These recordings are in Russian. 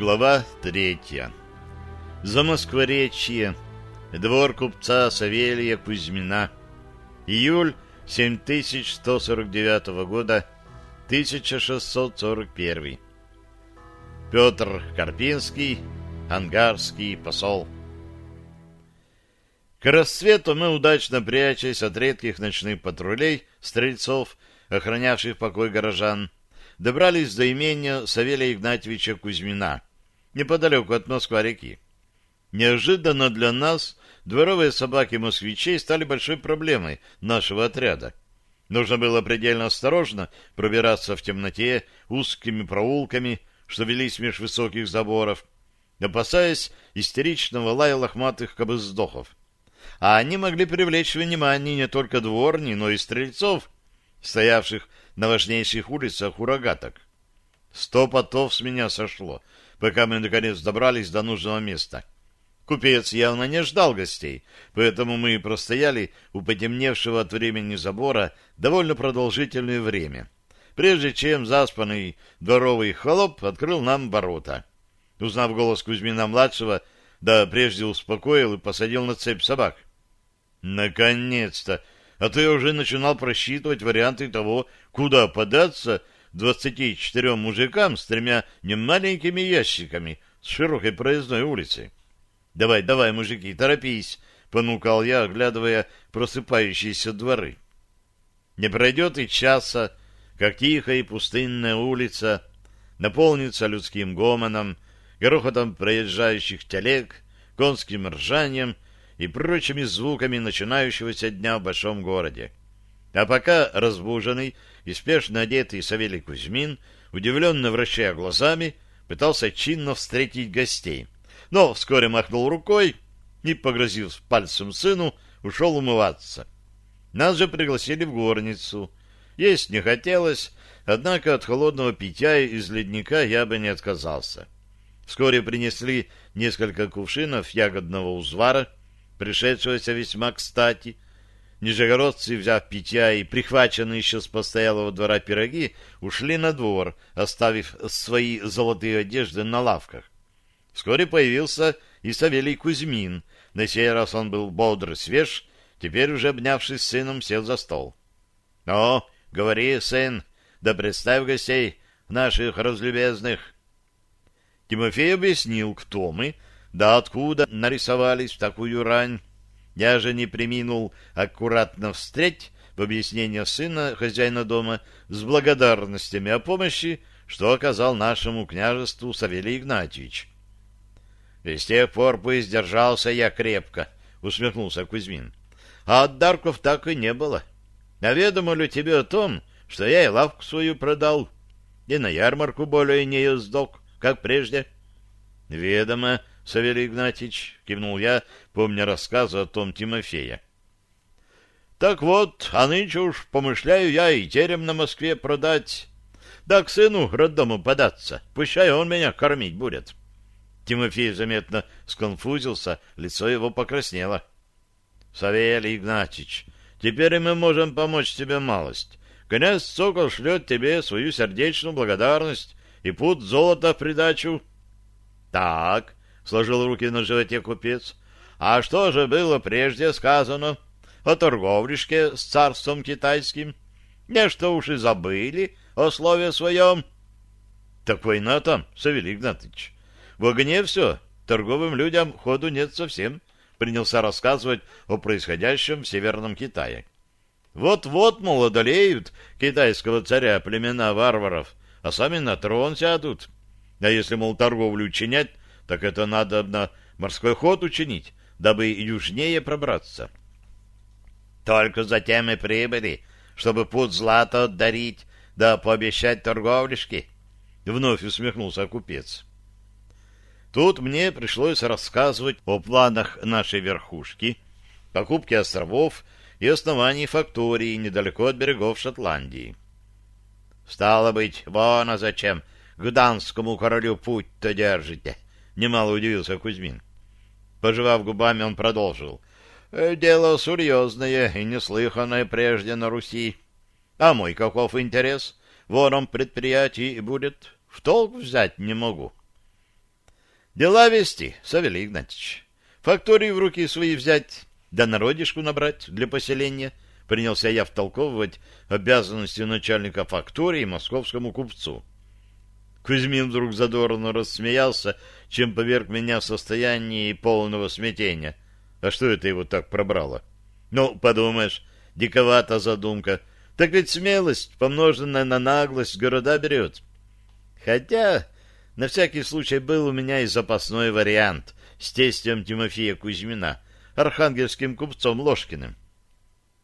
Глава третья. Замоскворечье. Двор купца Савелия Кузьмина. Июль 7149 года, 1641. Петр Карпинский, ангарский посол. К рассвету мы, удачно прячась от редких ночных патрулей, стрельцов, охранявших покой горожан, добрались до имения Савелия Игнатьевича Кузьмина, неподалеку от Москва-реки. Неожиданно для нас дворовые собаки москвичей стали большой проблемой нашего отряда. Нужно было предельно осторожно пробираться в темноте узкими проулками, что велись меж высоких заборов, опасаясь истеричного лая лохматых кобыздохов. А они могли привлечь внимание не только дворни, но и стрельцов, стоявших на важнейших улицах у рогаток. Сто потов с меня сошло, пока мы наконец добрались до нужного места. Купец явно не ждал гостей, поэтому мы простояли у потемневшего от времени забора довольно продолжительное время, прежде чем заспанный дворовый холоп открыл нам ворота. Узнав голос Кузьмина-младшего, да прежде успокоил и посадил на цепь собак. «Наконец-то!» а я уже начинал просчитывать варианты того, куда податься двадцати четырем мужикам с тремя немаленькими ящиками с широкой проездной улицы. «Давай, давай, мужики, торопись!» — понукал я, оглядывая просыпающиеся дворы. Не пройдет и часа, как тихая и пустынная улица наполнится людским гомоном, грохотом проезжающих телег, конским ржанием — и прочими звуками начинающегося дня в большом городе. А пока разбуженный и спешно одетый Савелий Кузьмин, удивленно вращая глазами, пытался чинно встретить гостей, но вскоре махнул рукой и, погрозив пальцем сыну, ушел умываться. Нас же пригласили в горницу. Есть не хотелось, однако от холодного питья из ледника я бы не отказался. Вскоре принесли несколько кувшинов ягодного узвара, пришедшегося весьма кстати. Нижегородцы, взяв питья и прихваченные еще с постоялого двора пироги, ушли на двор, оставив свои золотые одежды на лавках. Вскоре появился и Савелий Кузьмин. На сей раз он был бодр свеж, теперь уже обнявшись с сыном, сел за стол. — Ну, говори, сын, да представь гостей наших разлюбезных. Тимофей объяснил, кто мы, — да откуда нарисовались в такую рань? Я же не приминул аккуратно встреть в объяснение сына хозяина дома с благодарностями о помощи, что оказал нашему княжеству Савелий Игнатьевич. — И с тех пор пусть держался я крепко, — усмехнулся Кузьмин. — А от Дарков так и не было. Наведомо ли тебе о том, что я и лавку свою продал, и на ярмарку более не ездок, как прежде? — Ведомо, Савелий Игнатьевич, — кивнул я, помня рассказы о том Тимофея. — Так вот, а нынче уж помышляю я и терем на Москве продать. Да к сыну роддому податься, пущай он меня кормить будет. Тимофей заметно сконфузился, лицо его покраснело. — Савелий Игнатьевич, теперь мы можем помочь тебе малость. Князь Сокол шлет тебе свою сердечную благодарность и путь золота в придачу. — Так, сложил руки на животе купец. А что же было прежде сказано о торговлишке с царством китайским? Нечто уж и забыли о слове своем. Так война там, Савелий Игнатович. В огне все, торговым людям ходу нет совсем, принялся рассказывать о происходящем в Северном Китае. Вот-вот, мол, одолеют китайского царя племена варваров, а сами на трон сядут. А если, мол, торговлю учинять, так это надо на морской ход учинить, дабы южнее пробраться. Только затем и прибыли, чтобы путь злата отдарить, да пообещать торговлишки. Вновь усмехнулся купец. Тут мне пришлось рассказывать о планах нашей верхушки, покупке островов и основании фактории недалеко от берегов Шотландии. Стало быть, вон а зачем к данскому королю путь-то держите, Немало удивился Кузьмин. Пожевав губами, он продолжил. «Э, «Дело серьезное и неслыханное прежде на Руси. А мой каков интерес? Вором предприятий будет. В толк взять не могу». Дела вести, Савелий Игнатьевич. Фактории в руки свои взять, да народишку набрать для поселения. Принялся я втолковывать обязанности начальника фактории московскому купцу. Кузьмин вдруг задорно рассмеялся, чем поверг меня в состояние полного смятения. А что это его так пробрало? Ну, подумаешь, диковата задумка. Так ведь смелость, помноженная на наглость, города берет. Хотя, на всякий случай, был у меня и запасной вариант с тестем Тимофея Кузьмина, архангельским купцом Ложкиным.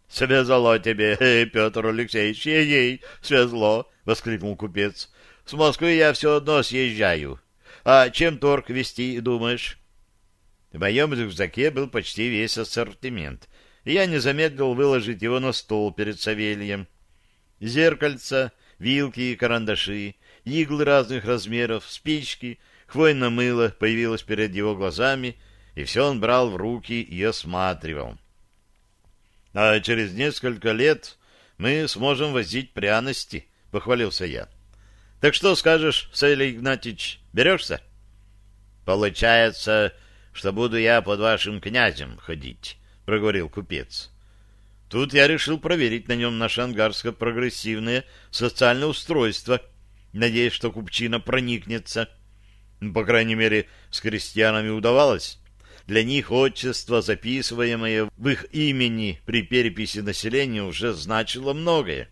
— Свезло тебе, Петр Алексеевич, ей, свезло! — воскликнул купец. — С Москвы я все одно съезжаю. А чем торг вести, думаешь? В моем рюкзаке был почти весь ассортимент, я не замедлил выложить его на стол перед Савельем. Зеркальца, вилки и карандаши, иглы разных размеров, спички, хвойное мыло появилось перед его глазами, и все он брал в руки и осматривал. А через несколько лет мы сможем возить пряности, — похвалился я. — Так что скажешь, Савелий Игнатьевич, берешься? — Получается, что буду я под вашим князем ходить, — проговорил купец. Тут я решил проверить на нем наше ангарско-прогрессивное социальное устройство, надеясь, что купчина проникнется. По крайней мере, с крестьянами удавалось. Для них отчество, записываемое в их имени при переписи населения, уже значило многое.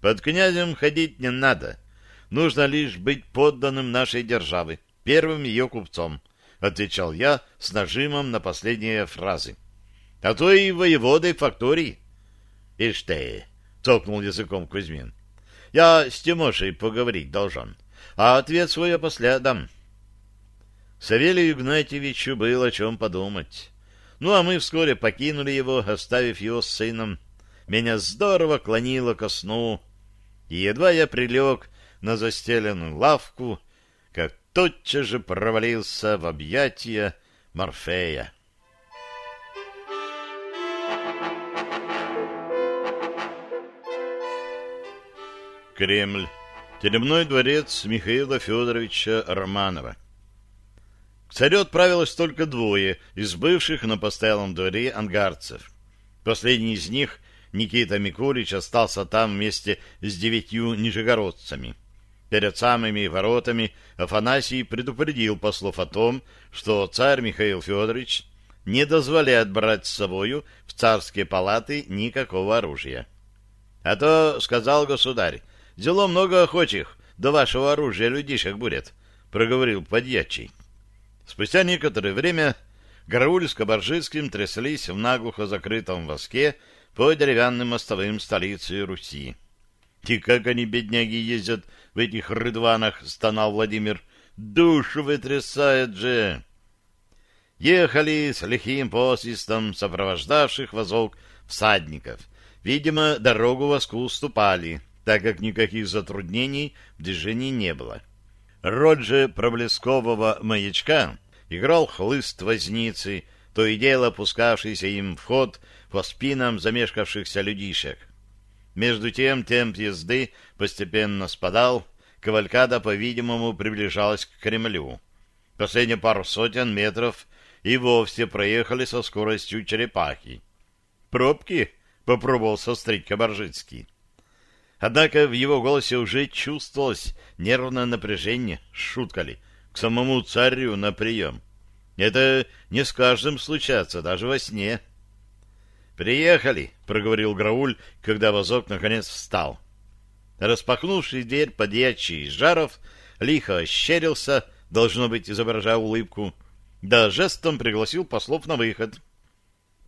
Под князем ходить не надо. Нужно лишь быть подданным нашей державы, первым ее купцом, — отвечал я с нажимом на последние фразы. — А то и воеводой факторий. — Ишь ты, — цокнул языком Кузьмин. — Я с Тимошей поговорить должен, а ответ свой после дам. Савелию Игнатьевичу было о чем подумать. Ну, а мы вскоре покинули его, оставив его с сыном. Меня здорово клонило ко сну, и едва я прилег на застеленную лавку, как тотчас же провалился в объятия Морфея. Кремль. Теремной дворец Михаила Федоровича Романова. К царю отправилось только двое из бывших на постоялом дворе ангарцев. Последний из них, Никита Микулич, остался там вместе с девятью нижегородцами. Перед самыми воротами Афанасий предупредил послов о том, что царь Михаил Федорович не дозволяет брать с собою в царские палаты никакого оружия. А то, сказал государь, дело много охочих, до вашего оружия людишек будет, проговорил подьячий. Спустя некоторое время Гарауль с Кабаржицким тряслись в наглухо закрытом воске по деревянным мостовым столицы Руси. И как они, бедняги, ездят в этих рыдванах, стонал Владимир. Душу вытрясает же! Ехали с лихим посвистом сопровождавших возок всадников. Видимо, дорогу воску уступали, так как никаких затруднений в движении не было. Роль же проблескового маячка играл хлыст возницы, то и дело пускавшийся им в ход по спинам замешкавшихся людишек. Между тем темп езды постепенно спадал, кавалькада, по-видимому, приближалась к Кремлю. Последние пару сотен метров и вовсе проехали со скоростью черепахи. «Пробки?» — попробовал сострить Кабаржицкий. Однако в его голосе уже чувствовалось нервное напряжение, шутка ли, к самому царю на прием. Это не с каждым случается, даже во сне. «Приехали», — проговорил Грауль, когда возок наконец встал. Распахнувший дверь подьячий жаров, лихо ощерился, должно быть, изображая улыбку, да жестом пригласил послов на выход.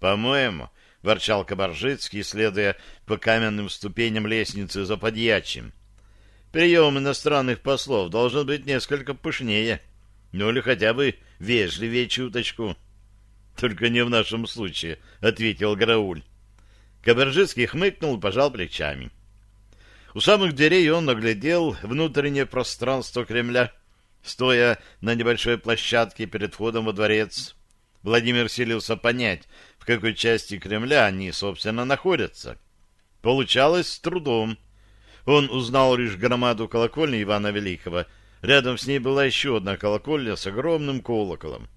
«По-моему», — ворчал Кабаржицкий, следуя по каменным ступеням лестницы за подьячим, «прием иностранных послов должен быть несколько пышнее, ну или хотя бы вежливее чуточку». Только не в нашем случае, — ответил Грауль. Кабержицкий хмыкнул и пожал плечами. У самых дверей он наглядел внутреннее пространство Кремля, стоя на небольшой площадке перед входом во дворец. Владимир силился понять, в какой части Кремля они, собственно, находятся. Получалось с трудом. Он узнал лишь громаду колокольни Ивана Великого, Рядом с ней была еще одна колокольня с огромным колоколом.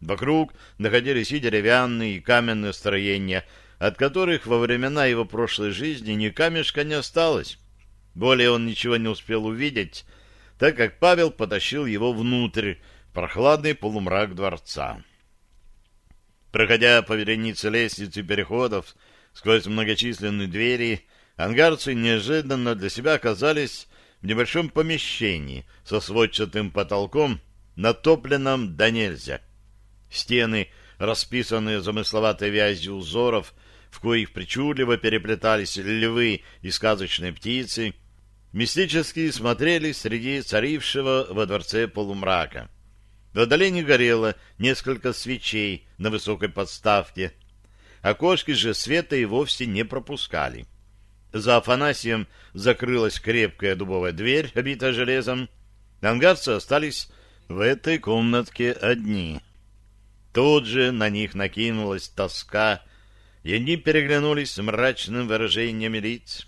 Вокруг находились и деревянные, и каменные строения, от которых во времена его прошлой жизни ни камешка не осталось. Более он ничего не успел увидеть, так как Павел потащил его внутрь, в прохладный полумрак дворца. Проходя по веренице лестниц и переходов сквозь многочисленные двери, ангарцы неожиданно для себя оказались в небольшом помещении со сводчатым потолком, натопленном до нельзя. Стены, расписанные замысловатой вязью узоров, в коих причудливо переплетались львы и сказочные птицы, мистически смотрели среди царившего во дворце полумрака. В отдалении горело несколько свечей на высокой подставке. Окошки же света и вовсе не пропускали. За Афанасием закрылась крепкая дубовая дверь, обитая железом. Ангарцы остались в этой комнатке одни. Тут же на них накинулась тоска, и они переглянулись с мрачным выражением лиц.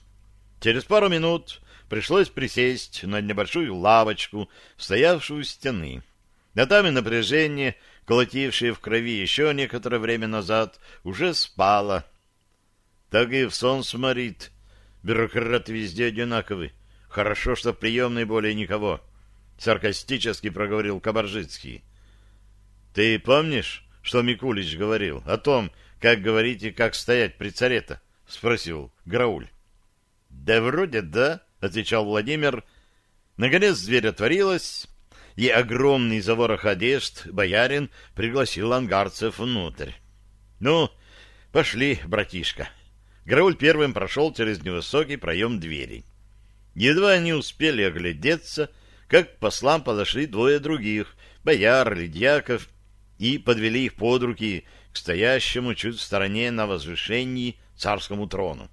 Через пару минут пришлось присесть на небольшую лавочку, стоявшую у стены. А там и напряжение, колотившее в крови еще некоторое время назад, уже спало. Так и в сон сморит. Бюрократы везде одинаковы. Хорошо, что в приемной более никого. Саркастически проговорил Кабаржицкий. Ты помнишь, что Микулич говорил о том, как говорить и как стоять при царе-то? Спросил Грауль. Да вроде да, отвечал Владимир. Наконец дверь отворилась, и огромный заворох одежд боярин пригласил ангарцев внутрь. «Ну, пошли, братишка». Грауль первым прошел через невысокий проем двери. Едва они успели оглядеться, как к послам подошли двое других, бояр, ледьяков, и подвели их под руки к стоящему чуть в стороне на возвышении царскому трону.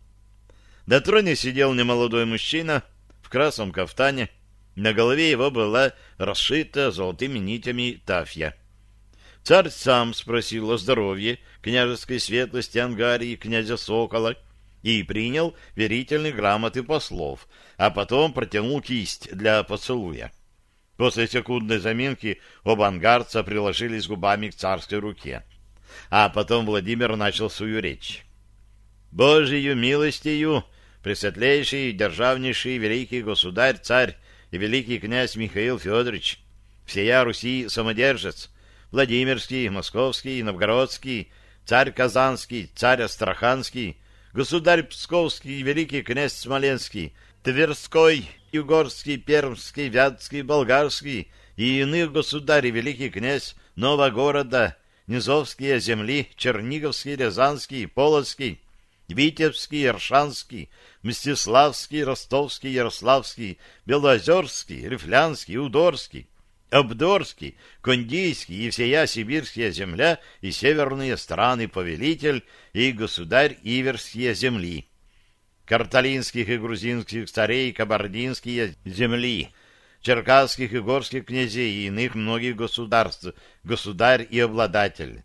На троне сидел немолодой мужчина в красном кафтане, на голове его была расшита золотыми нитями тафья. Царь сам спросил о здоровье княжеской светлости Ангарии князя Сокола и принял верительные грамоты послов, а потом протянул кисть для поцелуя. После секундной заминки оба ангарца приложились губами к царской руке. А потом Владимир начал свою речь. «Божию милостью, пресветлейший державнейший великий государь-царь и великий князь Михаил Федорович, всея Руси самодержец, Владимирский, Московский, Новгородский, царь Казанский, царь Астраханский, государь Псковский, великий князь Смоленский, Тверской, Югорский, Пермский, Вятский, Болгарский и иных государей, великий князь Новогорода, Низовские земли, Черниговский, Рязанский, Полоцкий, Витебский, Иршанский, Мстиславский, Ростовский, Ярославский, Белоозерский, Рифлянский, Удорский, Обдорский, Кондийский и всея сибирская земля и северные страны повелитель и государь Иверские земли, карталинских и грузинских царей кабардинские земли, черкасских и горских князей и иных многих государств, государь и обладатель,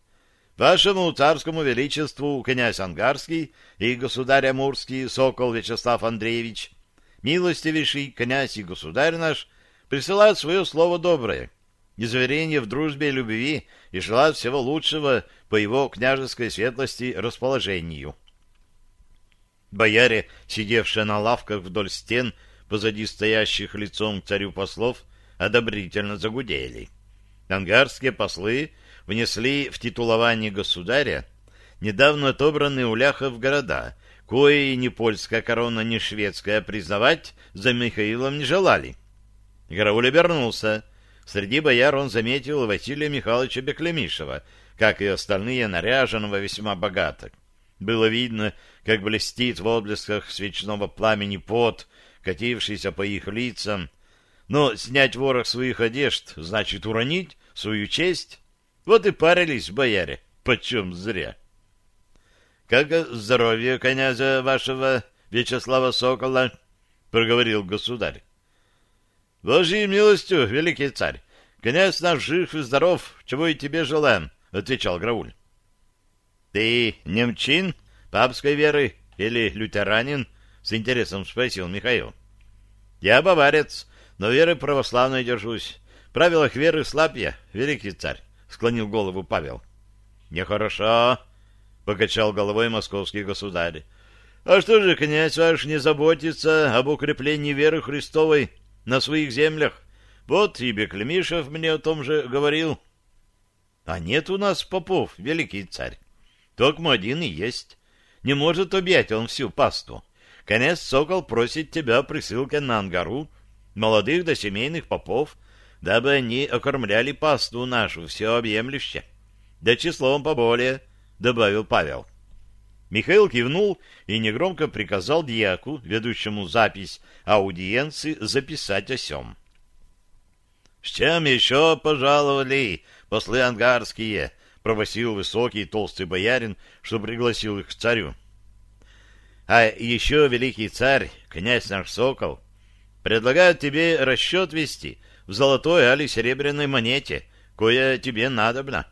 Вашему царскому величеству князь Ангарский и государь Амурский Сокол Вячеслав Андреевич, милостивейший князь и государь наш, присылают свое слово доброе, изверение в дружбе и любви и желают всего лучшего по его княжеской светлости расположению. Бояре, сидевшие на лавках вдоль стен, позади стоящих лицом к царю послов, одобрительно загудели. Ангарские послы внесли в титулование государя недавно отобранные у ляхов города, кои ни польская корона, ни шведская признавать за Михаилом не желали. Грауль обернулся. Среди бояр он заметил Василия Михайловича Беклемишева, как и остальные наряженного весьма богато. Было видно, как блестит в отблесках свечного пламени пот, катившийся по их лицам. Но снять ворох своих одежд значит уронить свою честь. Вот и парились бояре, почем зря. — Как здоровье князя вашего Вячеслава Сокола? — проговорил государь. — Божьей милостью, великий царь, князь наш жив и здоров, чего и тебе желаем, — отвечал Грауль. — Ты немчин, папской веры или лютеранин? — с интересом спросил Михаил. — Я баварец, но веры православной держусь. В правилах веры слаб я, великий царь, — склонил голову Павел. — Нехорошо, — покачал головой московский государь. — А что же, князь ваш не заботится об укреплении веры Христовой на своих землях? Вот и Беклемишев мне о том же говорил. — А нет у нас попов, великий царь. Только один и есть. Не может объять он всю пасту. Конец Сокол просит тебя присылка на Ангару, молодых до семейных попов, дабы они окормляли пасту нашу все объемлюще. Да числом поболее, — добавил Павел. Михаил кивнул и негромко приказал дьяку, ведущему запись аудиенции, записать осем. — С чем еще пожаловали послы ангарские? — пробасил высокий толстый боярин, что пригласил их к царю. — а еще, великий царь, князь наш Сокол, предлагают тебе расчет вести в золотой или серебряной монете, кое тебе надобно.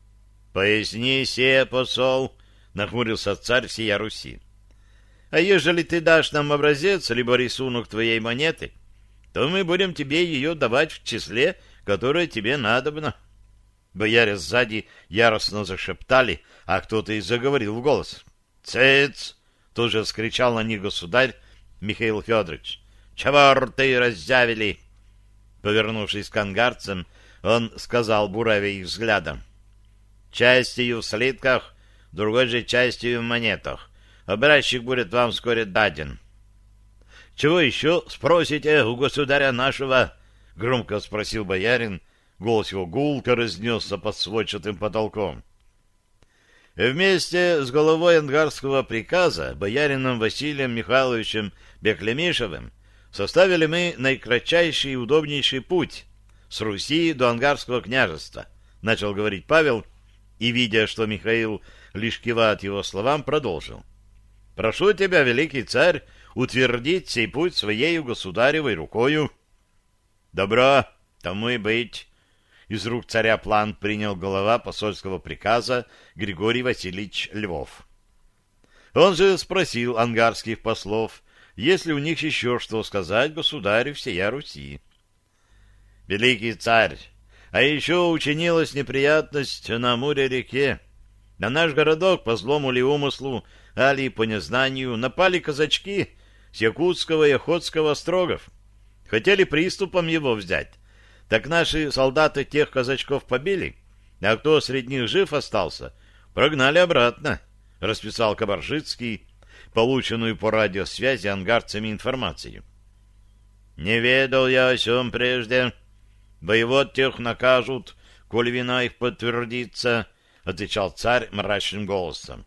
— Поясни се, посол, — нахмурился царь всея Руси. — А ежели ты дашь нам образец, либо рисунок твоей монеты, то мы будем тебе ее давать в числе, которое тебе надобно. Бояре сзади яростно зашептали, а кто-то и заговорил в голос. — Цец! Тут же вскричал на них государь Михаил Федорович. «Чего рты раззявили?» Повернувшись к ангарцам, он сказал, буравя их взглядом. «Частью в слитках, другой же частью в монетах. Образчик будет вам вскоре даден». «Чего еще спросите у государя нашего?» — громко спросил боярин. Голос его гулко разнесся под сводчатым потолком. Вместе с головой ангарского приказа, боярином Василием Михайловичем Беклемишевым, составили мы наикратчайший и удобнейший путь с Руси до ангарского княжества, начал говорить Павел, и, видя, что Михаил лишь кивает его словам, продолжил. «Прошу тебя, великий царь, утвердить сей путь своей государевой рукою». «Добро, тому и быть», из рук царя план принял глава посольского приказа Григорий Васильевич Львов. Он же спросил ангарских послов, есть ли у них еще что сказать государю всея Руси. «Великий царь, а еще учинилась неприятность на Амуре-реке. На наш городок по злому ли умыслу, али по незнанию, напали казачки с Якутского и Охотского острогов. Хотели приступом его взять, так наши солдаты тех казачков побили, а кто среди них жив остался, прогнали обратно, — расписал Кабаржицкий полученную по радиосвязи ангарцами информацию. — Не ведал я о сем прежде. Воевод тех накажут, коль вина их подтвердится, — отвечал царь мрачным голосом.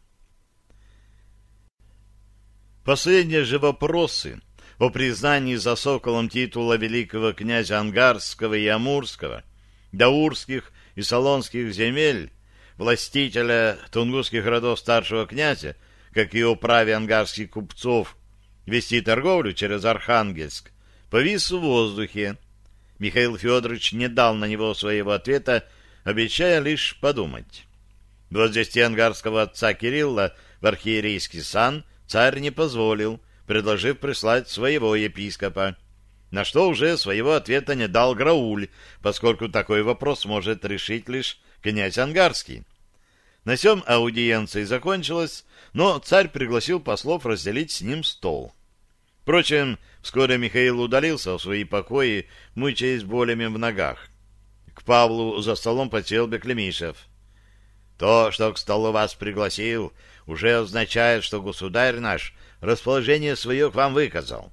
Последние же вопросы о признании за Соколом титула великого князя Ангарского и Амурского, Даурских и Солонских земель, властителя тунгусских родов старшего князя, как и о праве ангарских купцов вести торговлю через Архангельск, повис в воздухе. Михаил Федорович не дал на него своего ответа, обещая лишь подумать. Возвести ангарского отца Кирилла в архиерейский сан царь не позволил, предложив прислать своего епископа, на что уже своего ответа не дал Грауль, поскольку такой вопрос может решить лишь князь Ангарский. На сём аудиенция закончилась, но царь пригласил послов разделить с ним стол. Впрочем, вскоре Михаил удалился в свои покои, мучаясь болями в ногах. К Павлу за столом потел Беклемишев. «То, что к столу вас пригласил, уже означает, что государь наш расположение свое к вам выказал.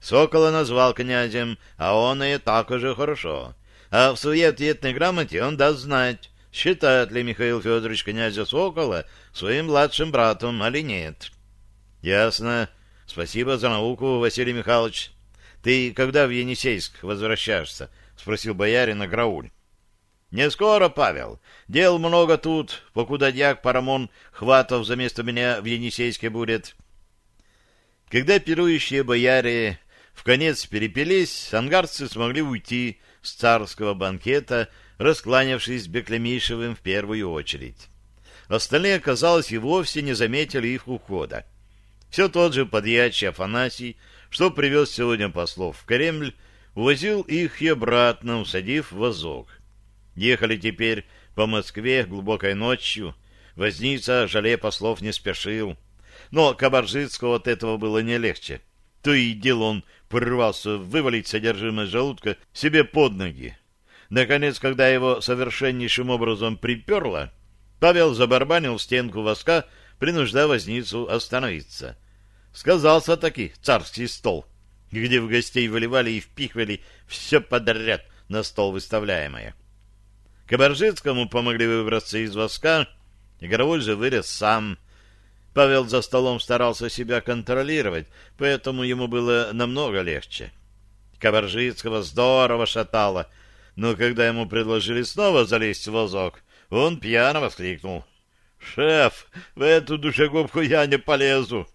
Сокола назвал князем, а он и так уже хорошо. А в своей ответной грамоте он даст знать, считает ли Михаил Федорович князя Сокола своим младшим братом или нет. — Ясно. Спасибо за науку, Василий Михайлович. Ты когда в Енисейск возвращаешься? — спросил боярин Аграуль. — Не скоро, Павел. Дел много тут, покуда дьяк Парамон Хватов за место меня в Енисейске будет. Когда пирующие бояре в конец перепились, ангарцы смогли уйти с царского банкета, раскланявшись Беклемишевым в первую очередь. Остальные, казалось, и вовсе не заметили их ухода. Все тот же подьячий Афанасий, что привез сегодня послов в Кремль, увозил их и обратно, усадив в вазок. Ехали теперь по Москве глубокой ночью. Возница, жалея послов, не спешил. Но Кабаржицкого от этого было не легче. То и дело он порывался вывалить содержимое желудка себе под ноги. Наконец, когда его совершеннейшим образом приперло, Павел забарбанил стенку воска, принуждая возницу остановиться. Сказался таки царский стол, где в гостей выливали и впихивали все подряд на стол выставляемое. Кабаржицкому помогли выбраться из воска, и Горовой же вырез сам. Павел за столом старался себя контролировать, поэтому ему было намного легче. Кабаржицкого здорово шатало, но когда ему предложили снова залезть в вазок, он пьяно воскликнул. «Шеф, в эту душегубку я не полезу!»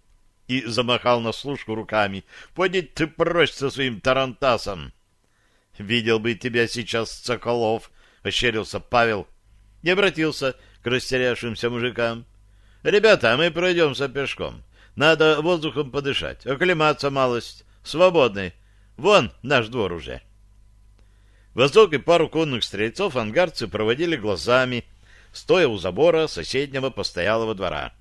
и замахал на служку руками. «Поди ты прочь со своим тарантасом!» «Видел бы тебя сейчас, Соколов!» — ощерился Павел. Не обратился к растерявшимся мужикам. «Ребята, мы пройдемся пешком. Надо воздухом подышать, оклематься малость. Свободный. Вон наш двор уже». Восток и пару конных стрельцов ангарцы проводили глазами, стоя у забора соседнего постоялого двора.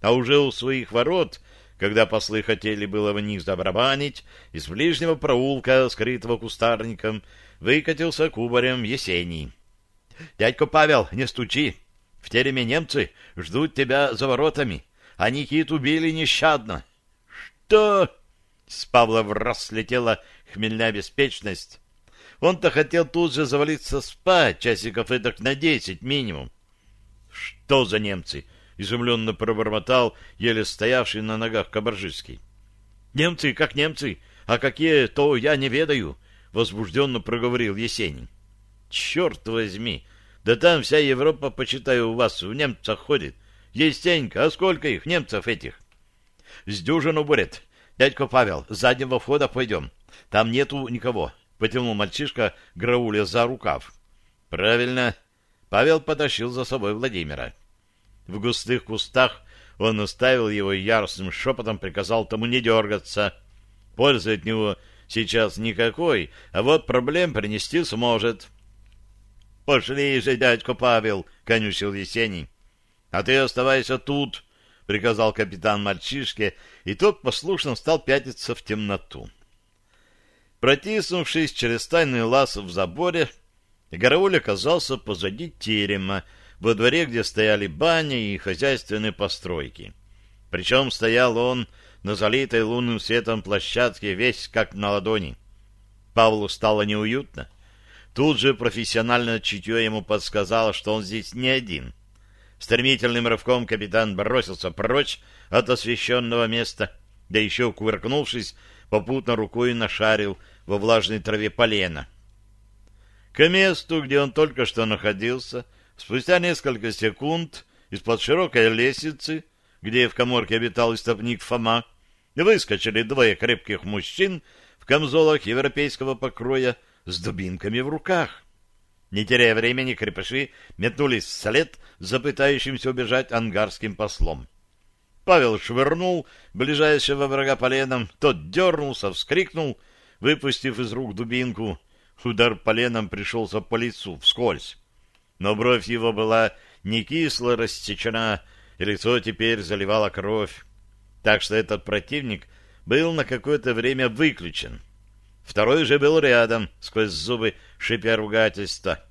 А уже у своих ворот, когда послы хотели было в них забарабанить, из ближнего проулка, скрытого кустарником, выкатился кубарем Есений. — Дядька Павел, не стучи! В тереме немцы ждут тебя за воротами, а Никит убили нещадно. — Что? — с Павла слетела хмельная беспечность. Он-то хотел тут же завалиться спать, часиков эдак на десять минимум. — Что за немцы? — изумленно пробормотал еле стоявший на ногах Кабаржицкий. — Немцы как немцы, а какие, то я не ведаю, — возбужденно проговорил Есенин. — Черт возьми! Да там вся Европа, почитаю, у вас в немцах ходит. Естенько, а сколько их, немцев этих? — С дюжину будет. Дядька Павел, с заднего входа пойдем. Там нету никого. — потянул мальчишка Грауля за рукав. «Правильно». Павел потащил за собой Владимира. В густых кустах он оставил его яростным шепотом приказал тому не дергаться. Пользы от него сейчас никакой, а вот проблем принести сможет. «Пошли же, дядька Павел!» — конючил Есений. «А ты оставайся тут!» — приказал капитан мальчишке, и тот послушно стал пятиться в темноту. Протиснувшись через тайный лаз в заборе, Горовуль оказался позади терема, во дворе, где стояли бани и хозяйственные постройки. Причем стоял он на залитой лунным светом площадке весь как на ладони. Павлу стало неуютно. Тут же профессиональное чутье ему подсказало, что он здесь не один. Стремительным рывком капитан бросился прочь от освещенного места, да еще, кувыркнувшись, попутно рукой нашарил во влажной траве полена. К месту, где он только что находился, спустя несколько секунд из-под широкой лестницы, где в коморке обитал истопник Фома, выскочили двое крепких мужчин в камзолах европейского покроя с дубинками в руках. Не теряя времени, крепыши метнулись вслед за пытающимся убежать ангарским послом. Павел швырнул ближайшего врага поленом, тот дернулся, вскрикнул, выпустив из рук дубинку. Удар поленом пришелся по лицу, вскользь. Но бровь его была не кисло рассечена, и лицо теперь заливало кровь. Так что этот противник был на какое-то время выключен. Второй же был рядом, сквозь зубы шипя ругательства.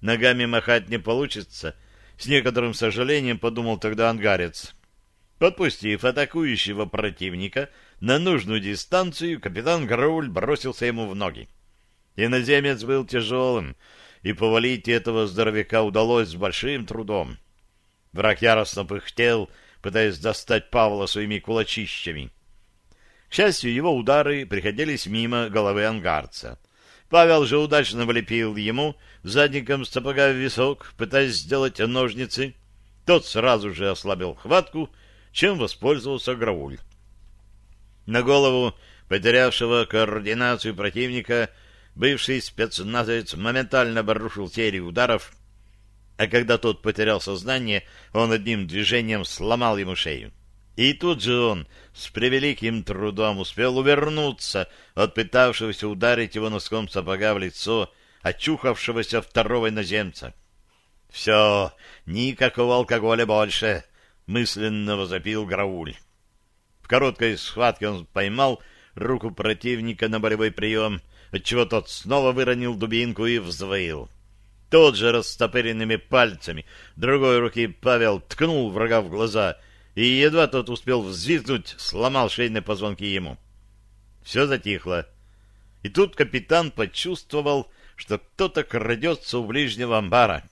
Ногами махать не получится, с некоторым сожалением подумал тогда ангарец. Подпустив атакующего противника на нужную дистанцию, капитан Грауль бросился ему в ноги. Иноземец был тяжелым, и повалить этого здоровяка удалось с большим трудом. Враг яростно пыхтел, пытаясь достать Павла своими кулачищами. К счастью, его удары приходились мимо головы ангарца. Павел же удачно влепил ему задником сапога в висок, пытаясь сделать ножницы. Тот сразу же ослабил хватку чем воспользовался Грауль. На голову потерявшего координацию противника бывший спецназовец моментально обрушил серию ударов, а когда тот потерял сознание, он одним движением сломал ему шею. И тут же он с превеликим трудом успел увернуться от пытавшегося ударить его носком сапога в лицо очухавшегося второго иноземца. «Все, никакого алкоголя больше!» — мысленно возопил Грауль. В короткой схватке он поймал руку противника на болевой прием, отчего тот снова выронил дубинку и взвыл. Тот же растопыренными пальцами другой руки Павел ткнул врага в глаза, и едва тот успел взвизгнуть, сломал шейные позвонки ему. Все затихло. И тут капитан почувствовал, что кто-то крадется у ближнего амбара.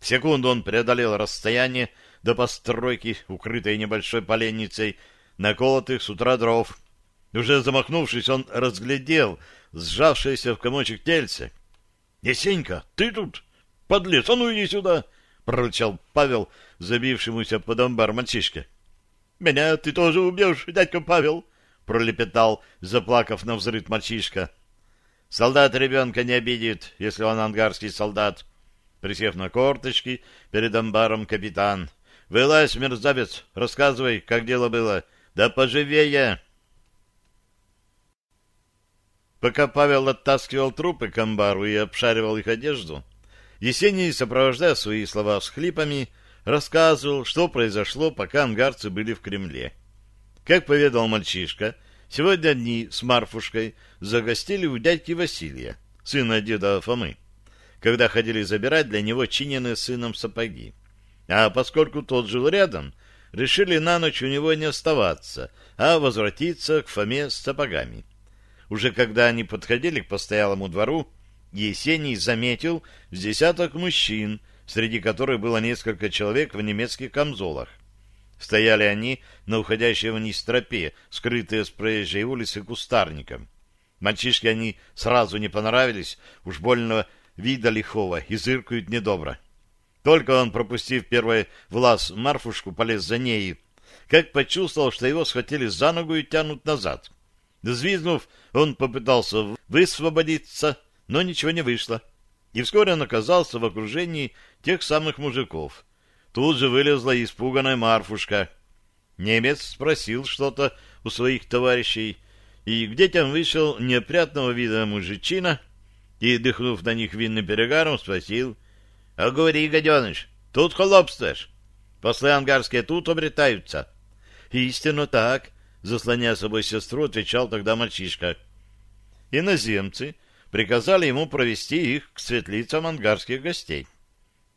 В секунду он преодолел расстояние до постройки, укрытой небольшой поленницей, наколотых с утра дров. Уже замахнувшись, он разглядел сжавшееся в комочек тельце. — Есенька, ты тут? Подлец, а ну иди сюда! — прорычал Павел, забившемуся под амбар мальчишке. — Меня ты тоже убьешь, дядька Павел! — пролепетал, заплакав на взрыв мальчишка. — Солдат ребенка не обидит, если он ангарский солдат. Присев на корточки перед амбаром капитан. — Вылазь, мерзавец, рассказывай, как дело было. Да поживее! — Пока Павел оттаскивал трупы к амбару и обшаривал их одежду, Есений, сопровождая свои слова всхлипами, рассказывал, что произошло, пока ангарцы были в Кремле. Как поведал мальчишка, сегодня дни с Марфушкой загостили у дядьки Василия, сына деда Фомы, когда ходили забирать для него чиненные сыном сапоги. А поскольку тот жил рядом, решили на ночь у него не оставаться, а возвратиться к Фоме с сапогами. Уже когда они подходили к постоялому двору, Есений заметил с десяток мужчин, среди которых было несколько человек в немецких камзолах. Стояли они на уходящей вниз тропе, скрытые с проезжей улицы кустарником. Мальчишки они сразу не понравились, уж больно вида лихого, и зыркают недобро. Только он, пропустив первый влас Марфушку, полез за ней, как почувствовал, что его схватили за ногу и тянут назад. Взвизгнув, он попытался высвободиться, но ничего не вышло. И вскоре он оказался в окружении тех самых мужиков. Тут же вылезла испуганная Марфушка. Немец спросил что-то у своих товарищей, и к детям вышел неопрятного вида мужичина и, дыхнув на них винным перегаром, спросил, — А говори, гаденыш, тут холопствуешь? Послы ангарские тут обретаются. — Истинно так, заслоняя собой сестру, отвечал тогда мальчишка. Иноземцы приказали ему провести их к светлицам ангарских гостей.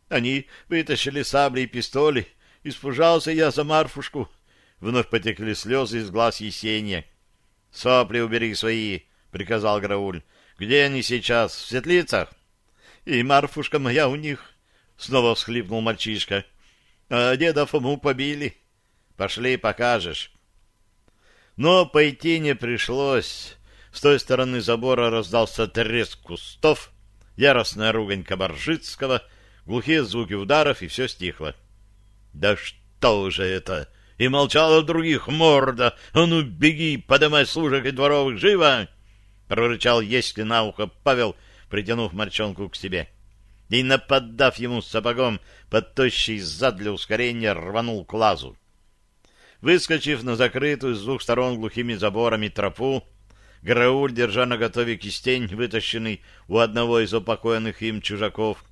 Они вытащили сабли и пистоли. Испужался я за Марфушку. Вновь потекли слезы из глаз Есения. — Сопли убери свои, — приказал Грауль. — Где они сейчас? В светлицах? — И Марфушка моя у них, — снова всхлипнул мальчишка. — А деда Фому побили. — Пошли, покажешь. Но пойти не пришлось. С той стороны забора раздался треск кустов, яростная ругань Кабаржицкого, глухие звуки ударов, и все стихло. — Да что же это? И молчала других морда! А ну, беги, подымай служек и дворовых, живо! — прорычал если на ухо Павел, притянув мальчонку к себе. И, нападав ему сапогом под тощий зад для ускорения, рванул к лазу. Выскочив на закрытую с двух сторон глухими заборами тропу, Грауль, держа на готове кистень, вытащенный у одного из упокоенных им чужаков,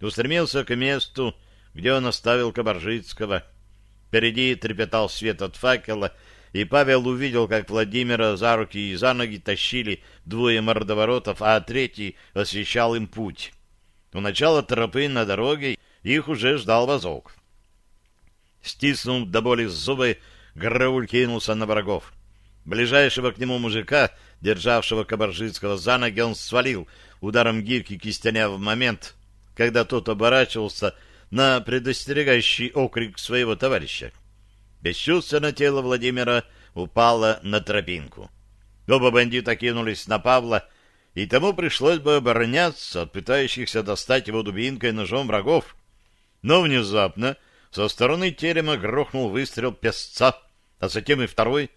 устремился к месту, где он оставил Кабаржицкого. Впереди трепетал свет от факела, и Павел увидел, как Владимира за руки и за ноги тащили двое мордоворотов, а третий освещал им путь. У начала тропы на дороге их уже ждал вазок. Стиснув до боли зубы, Грауль кинулся на врагов. Ближайшего к нему мужика, державшего Кабаржицкого за ноги, он свалил ударом гирки кистяня в момент, когда тот оборачивался на предостерегающий окрик своего товарища. Бесчувственно тело Владимира упало на тропинку. Оба бандита кинулись на Павла, и тому пришлось бы обороняться от пытающихся достать его дубинкой ножом врагов. Но внезапно со стороны терема грохнул выстрел песца, а затем и второй.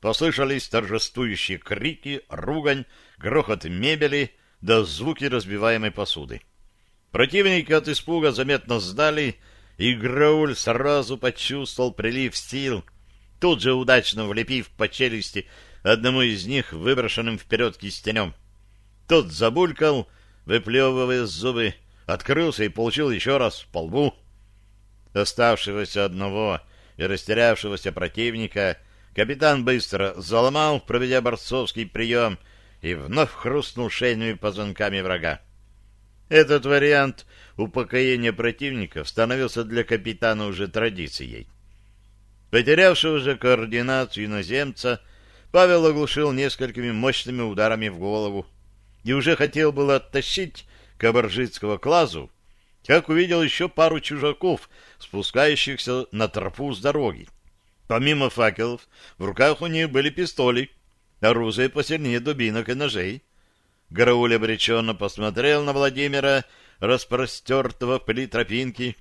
Послышались торжествующие крики, ругань, грохот мебели да звуки разбиваемой посуды. Противники от испуга заметно сдали, и Грауль сразу почувствовал прилив сил. тут же удачно влепив по челюсти одному из них выброшенным вперед кистенем. Тот забулькал, выплевывая зубы, открылся и получил еще раз по лбу. Оставшегося одного и растерявшегося противника капитан быстро заломал, проведя борцовский прием, и вновь хрустнул шейными позвонками врага. Этот вариант упокоения противников становился для капитана уже традицией. Потерявшего же координацию иноземца, Павел оглушил несколькими мощными ударами в голову и уже хотел было оттащить Кабаржицкого к лазу, как увидел еще пару чужаков, спускающихся на тропу с дороги. Помимо факелов, в руках у них были пистоли, оружие посильнее дубинок и ножей. Гарауль обреченно посмотрел на Владимира, распростертого в пыли тропинки.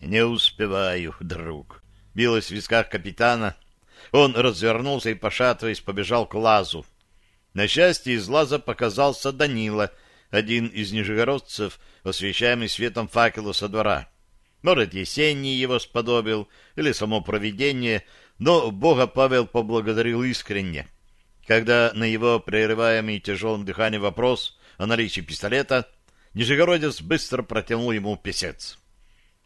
«Не успеваю, друг», — билось в висках капитана. Он развернулся и, пошатываясь, побежал к лазу. На счастье, из лаза показался Данила, один из нижегородцев, освещаемый светом факела со двора. Может, Есений его сподобил, или само провидение, но Бога Павел поблагодарил искренне. Когда на его прерываемый тяжелым дыханием вопрос о наличии пистолета, Нижегородец быстро протянул ему писец.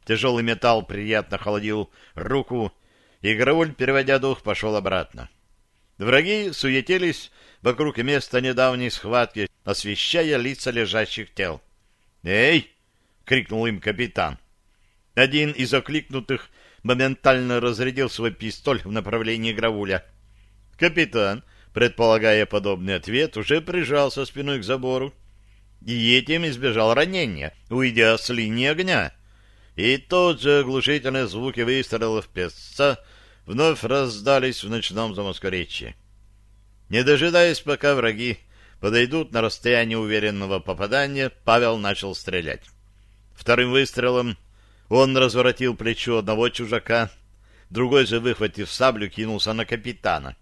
Тяжелый металл приятно холодил руку, и Грауль, переводя дух, пошел обратно. Враги суетились вокруг места недавней схватки, освещая лица лежащих тел. «Эй!» — крикнул им капитан. Один из окликнутых моментально разрядил свой пистоль в направлении Гравуля. Капитан, предполагая подобный ответ, уже прижался спиной к забору и этим избежал ранения, уйдя с линии огня. И тот же оглушительные звуки выстрелов песца вновь раздались в ночном замоскворечье. Не дожидаясь, пока враги подойдут на расстояние уверенного попадания, Павел начал стрелять. Вторым выстрелом он разворотил плечо одного чужака, другой же, выхватив саблю, кинулся на капитана.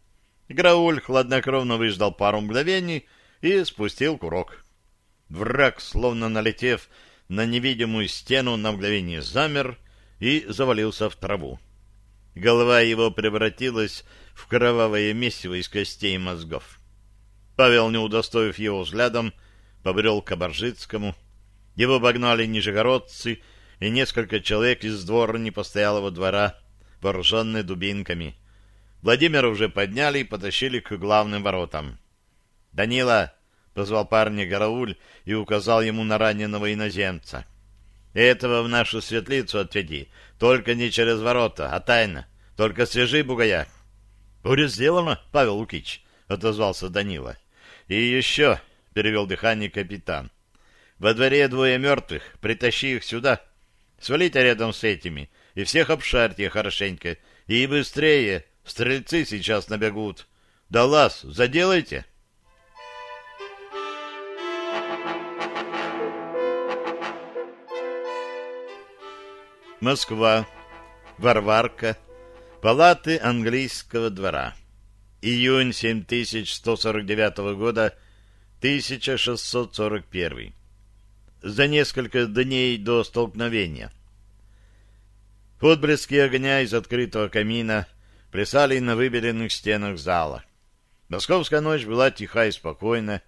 Грауль хладнокровно выждал пару мгновений и спустил курок. Враг, словно налетев на невидимую стену, на мгновение замер и завалился в траву. Голова его превратилась в кровавое месиво из костей и мозгов. Павел, не удостоив его взглядом, побрел к Оборжицкому. Его обогнали нижегородцы и несколько человек из двора непостоялого двора, вооруженные дубинками. Владимира уже подняли и потащили к главным воротам. «Данила!» — позвал парня Гарауль и указал ему на раненого иноземца. «Этого в нашу светлицу отведи, только не через ворота, а тайно. Только свежий бугая». «Будет сделано, Павел Лукич», — отозвался Данила. — И еще, — перевел дыхание капитан, — во дворе двое мертвых, притащи их сюда. Свалите рядом с этими, и всех обшарьте хорошенько. И быстрее, стрельцы сейчас набегут. Да лаз, заделайте. Москва. Варварка. Палаты английского двора. Июнь 7149 года, 1641. За несколько дней до столкновения. Отблески огня из открытого камина плясали на выбеленных стенах зала. Московская ночь была тиха и спокойна.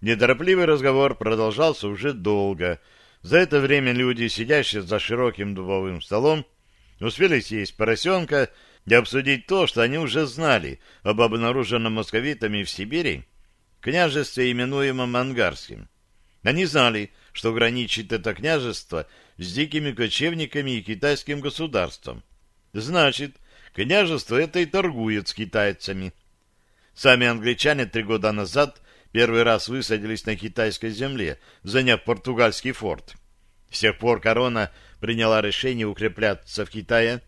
Неторопливый разговор продолжался уже долго. За это время люди, сидящие за широким дубовым столом, успели съесть поросенка и обсудить то, что они уже знали об обнаруженном московитами в Сибири княжестве, именуемом Ангарским. Они знали, что граничит это княжество с дикими кочевниками и китайским государством. Значит, княжество это и торгует с китайцами. Сами англичане три года назад первый раз высадились на китайской земле, заняв португальский форт. С тех пор корона приняла решение укрепляться в Китае,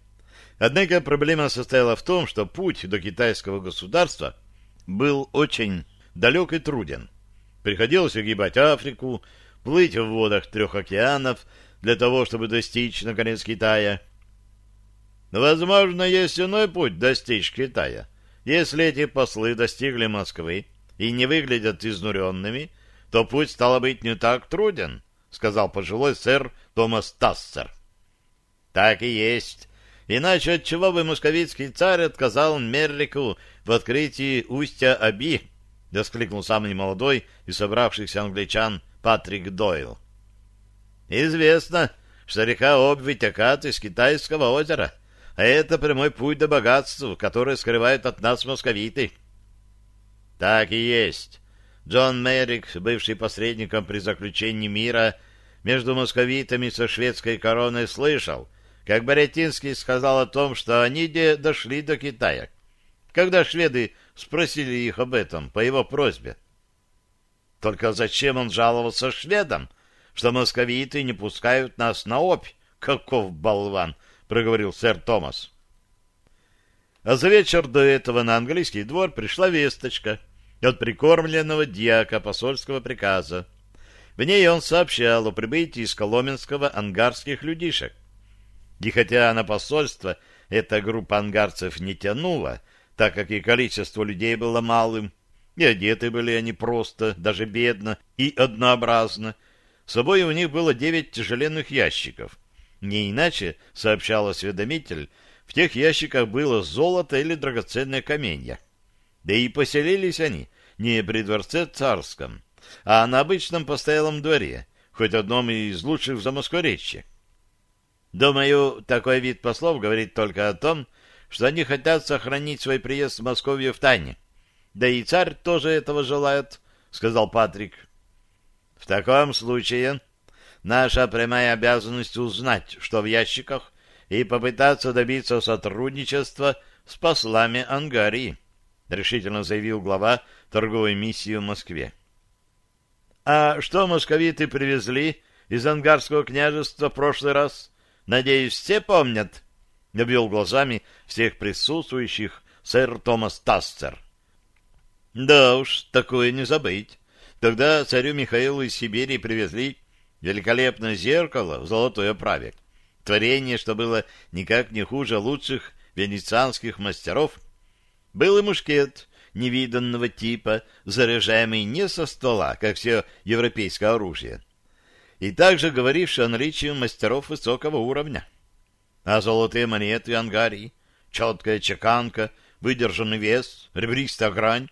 Однако проблема состояла в том, что путь до китайского государства был очень далек и труден. Приходилось огибать Африку, плыть в водах трех океанов для того, чтобы достичь, наконец, Китая. Возможно, есть иной путь достичь Китая. Если эти послы достигли Москвы и не выглядят изнуренными, то путь, стало быть, не так труден, — сказал пожилой сэр Томас Тассер. — Так и есть, Иначе отчего бы московицкий царь отказал Меррику в открытии устья Аби? — воскликнул самый молодой из собравшихся англичан Патрик Дойл. — Известно, что река Обь вытекает из Китайского озера, а это прямой путь до богатства, которое скрывает от нас московиты. — Так и есть. Джон Меррик, бывший посредником при заключении мира между московитами со шведской короной, слышал, как Борятинский сказал о том, что они дошли до Китая. Когда шведы спросили их об этом по его просьбе. Только зачем он жаловался шведам, что московиты не пускают нас на опь? Каков болван! — проговорил сэр Томас. А за вечер до этого на английский двор пришла весточка от прикормленного дьяка посольского приказа. В ней он сообщал о прибытии из Коломенского ангарских людишек. И хотя на посольство эта группа ангарцев не тянула, так как и количество людей было малым, и одеты были они просто, даже бедно и однообразно. С собой у них было девять тяжеленных ящиков. Не иначе, сообщал осведомитель, в тех ящиках было золото или драгоценное каменья. Да и поселились они не при дворце царском, а на обычном постоялом дворе, хоть одном из лучших в Замоскворечье. Думаю, такой вид послов говорит только о том, что они хотят сохранить свой приезд в Московию в тайне. Да и царь тоже этого желает, — сказал Патрик. — В таком случае наша прямая обязанность узнать, что в ящиках, и попытаться добиться сотрудничества с послами Ангарии, — решительно заявил глава торговой миссии в Москве. — А что московиты привезли из Ангарского княжества в прошлый раз? Надеюсь, все помнят? — обвел глазами всех присутствующих сэр Томас Тассер. Да уж, такое не забыть. Тогда царю Михаилу из Сибири привезли великолепное зеркало в золотой оправе. Творение, что было никак не хуже лучших венецианских мастеров. Был и мушкет невиданного типа, заряжаемый не со стола, как все европейское оружие, и также говоривший о наличии мастеров высокого уровня а золотые монеты ангарии, четкая чеканка, выдержанный вес, ребристая грань,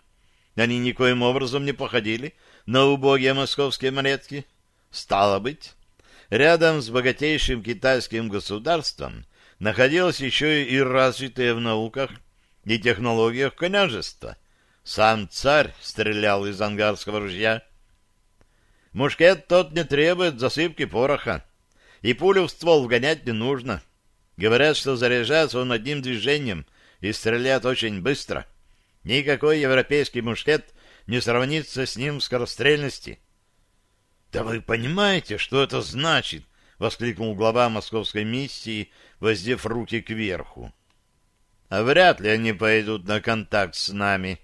они никоим образом не походили на убогие московские монетки. Стало быть, рядом с богатейшим китайским государством находилось еще и развитое в науках и технологиях княжество. Сам царь стрелял из ангарского ружья. Мушкет тот не требует засыпки пороха, и пулю в ствол вгонять не нужно — Говорят, что заряжается он одним движением и стреляет очень быстро. Никакой европейский мушкет не сравнится с ним в скорострельности. — Да вы понимаете, что это значит? — воскликнул глава московской миссии, воздев руки кверху. — А вряд ли они пойдут на контакт с нами, —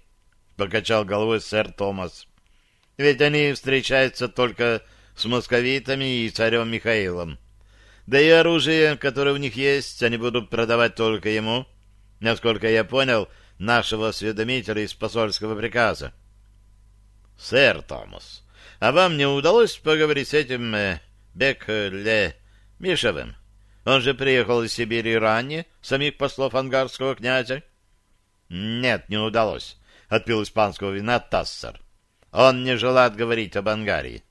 покачал головой сэр Томас. — Ведь они встречаются только с московитами и царем Михаилом. Да и оружие, которое у них есть, они будут продавать только ему, насколько я понял, нашего осведомителя из посольского приказа. Сэр Томас, а вам не удалось поговорить с этим э, Бек-Ле Мишевым? Он же приехал из Сибири ранее, самих послов ангарского князя. Нет, не удалось, отпил испанского вина Тассер. Он не желает говорить об Ангарии.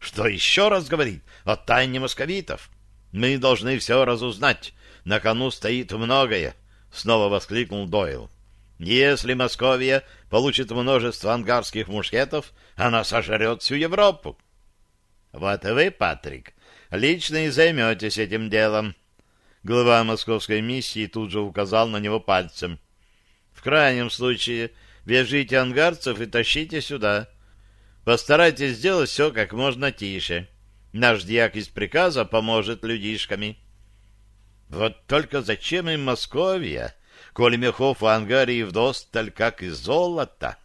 Что еще раз говорить о тайне московитов? Мы должны все разузнать. На кону стоит многое, — снова воскликнул Дойл. Если Московия получит множество ангарских мушкетов, она сожрет всю Европу. Вот вы, Патрик, лично и займетесь этим делом. Глава московской миссии тут же указал на него пальцем. В крайнем случае, вяжите ангарцев и тащите сюда. Постарайтесь сделать все как можно тише. Наш дьяк из приказа поможет людишками. Вот только зачем им Московия, коли мехов в ангаре вдосталь, как и золото?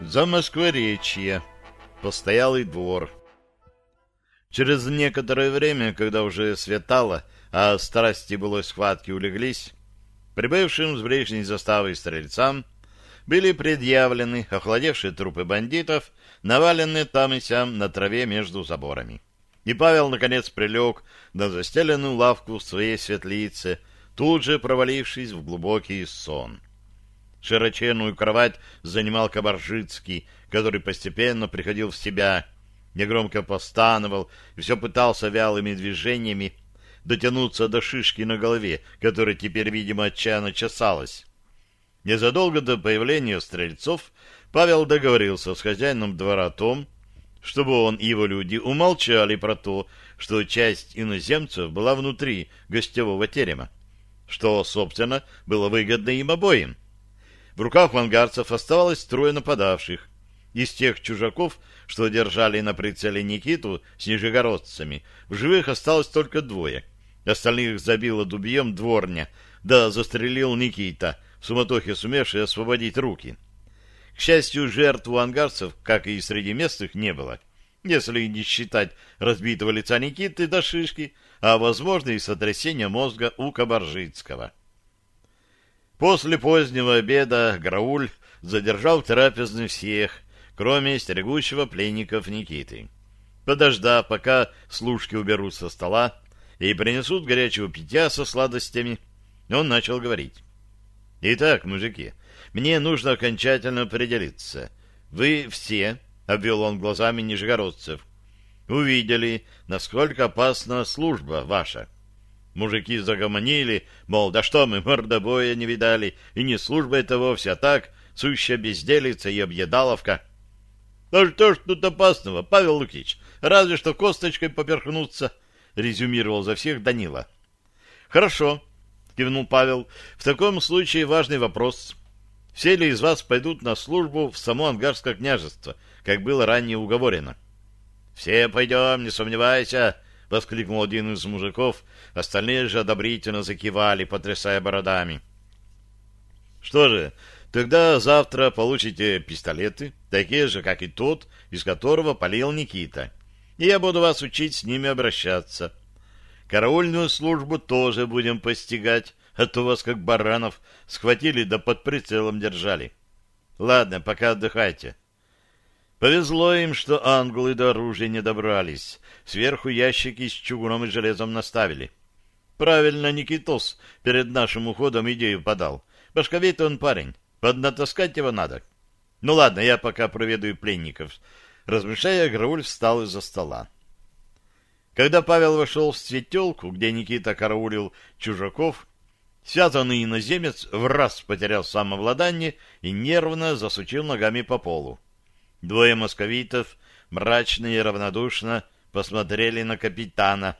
За Москворечье. Постоялый двор. Через некоторое время, когда уже светало, а страсти былой схватки улеглись, прибывшим с ближней заставой стрельцам были предъявлены охладевшие трупы бандитов, наваленные там и сям на траве между заборами. И Павел, наконец, прилег на застеленную лавку в своей светлице, тут же провалившись в глубокий сон. Широченную кровать занимал Кабаржицкий, который постепенно приходил в себя, негромко постановал и все пытался вялыми движениями дотянуться до шишки на голове, которая теперь, видимо, отчаянно чесалась. Незадолго до появления стрельцов Павел договорился с хозяином двора о том, чтобы он и его люди умолчали про то, что часть иноземцев была внутри гостевого терема, что, собственно, было выгодно им обоим. В руках вангарцев оставалось трое нападавших. Из тех чужаков, что держали на прицеле Никиту с нижегородцами, в живых осталось только двое. Остальных забило дубьем дворня, да застрелил Никита, в суматохе сумевший освободить руки. К счастью, жертв у ангарцев, как и среди местных, не было. Если не считать разбитого лица Никиты до шишки, а, возможно, и сотрясения мозга у Кабаржицкого. После позднего обеда Грауль задержал трапезный всех, кроме стерегущего пленников Никиты. Подождав, пока служки уберут со стола и принесут горячего питья со сладостями, он начал говорить. «Итак, мужики, мне нужно окончательно определиться. Вы все, — обвел он глазами нижегородцев, — увидели, насколько опасна служба ваша. Мужики загомонили, мол, да что мы мордобоя не видали, и не служба это вовсе, а так, сущая безделица и объедаловка. Да что ж тут опасного, Павел Лукич, разве что косточкой поперхнуться, — резюмировал за всех Данила. — Хорошо, — кивнул Павел, — в таком случае важный вопрос. Все ли из вас пойдут на службу в само Ангарское княжество, как было ранее уговорено? — Все пойдем, не сомневайся, — воскликнул один из мужиков, остальные же одобрительно закивали, потрясая бородами. — Что же, тогда завтра получите пистолеты, такие же, как и тот, из которого полил Никита, и я буду вас учить с ними обращаться. Караульную службу тоже будем постигать, а то вас, как баранов, схватили да под прицелом держали. Ладно, пока отдыхайте. Повезло им, что англы до оружия не добрались. Сверху ящики с чугуном и железом наставили. Правильно Никитос перед нашим уходом идею подал. Башковитый он парень. Поднатаскать его надо. Ну ладно, я пока проведаю пленников. Размышляя, Грауль встал из-за стола. Когда Павел вошел в светелку, где Никита караулил чужаков, Связанный иноземец в раз потерял самообладание и нервно засучил ногами по полу. Двое московитов мрачно и равнодушно посмотрели на капитана.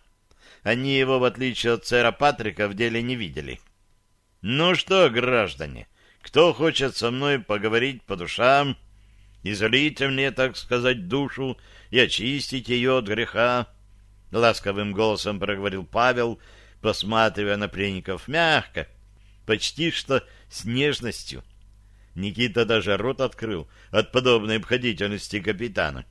Они его, в отличие от сэра Патрика, в деле не видели. «Ну что, граждане, кто хочет со мной поговорить по душам, изолите мне, так сказать, душу и очистить ее от греха?» Ласковым голосом проговорил Павел, — посматривая на пленников мягко, почти что с нежностью. Никита даже рот открыл от подобной обходительности капитана.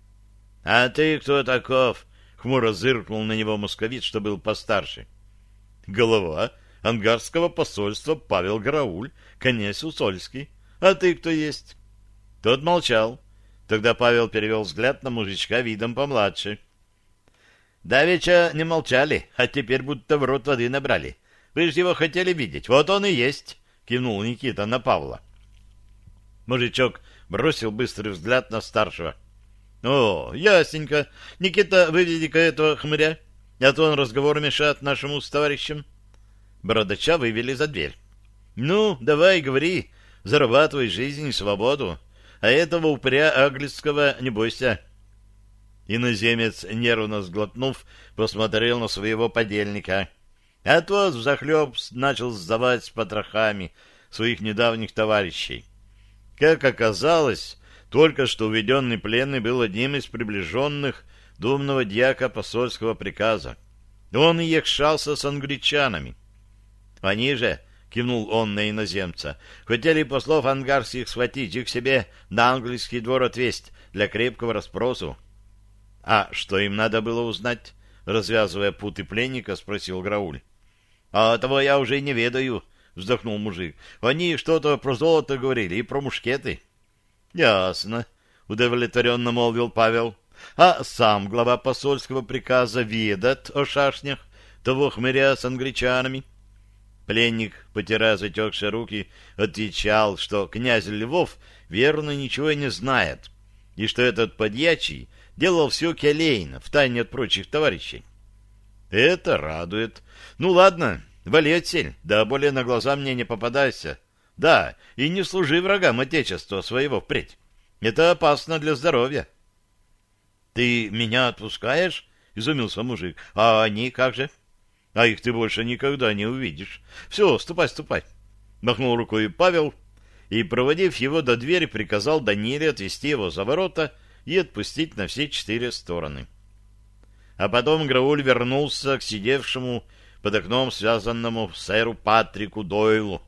— А ты кто таков? — хмуро зыркнул на него московит, что был постарше. — Голова ангарского посольства Павел Грауль, конец Усольский. А ты кто есть? Тот молчал. Тогда Павел перевел взгляд на мужичка видом помладше. — Давеча не молчали, а теперь будто в рот воды набрали. Вы же его хотели видеть. Вот он и есть, — кивнул Никита на Павла. Мужичок бросил быстрый взгляд на старшего. — О, ясненько. Никита, выведи-ка этого хмыря, а то он разговор мешает нашему с товарищем. Бородача вывели за дверь. — Ну, давай, говори, зарабатывай жизнь и свободу. А этого упыря Аглицкого не бойся. — Иноземец, нервно сглотнув, посмотрел на своего подельника. А тот взахлеб начал сдавать с потрохами своих недавних товарищей. Как оказалось, только что уведенный пленный был одним из приближенных думного дьяка посольского приказа. Он и якшался с англичанами. Они же, — кивнул он на иноземца, — хотели послов ангарских схватить их себе на английский двор отвесть для крепкого расспросу. — А что им надо было узнать? — развязывая путы пленника, спросил Грауль. — А того я уже не ведаю, —— вздохнул мужик. — Они что-то про золото говорили и про мушкеты. — Ясно, — удовлетворенно молвил Павел. — А сам глава посольского приказа ведет о шашнях того хмыря с англичанами? Пленник, потирая затекшие руки, отвечал, что князь Львов верно ничего не знает, и что этот подьячий делал все келейно, втайне от прочих товарищей. Это радует. Ну ладно, вали отсель, да более на глаза мне не попадайся. Да, и не служи врагам Отечества своего впредь. Это опасно для здоровья. — Ты меня отпускаешь? — изумился мужик. — А они как же? — А их ты больше никогда не увидишь. Все, ступай, ступай. Махнул рукой Павел и, проводив его до двери, приказал Даниле отвести его за ворота и отпустить на все четыре стороны. А потом Грауль вернулся к сидевшему под окном связанному сэру Патрику Дойлу,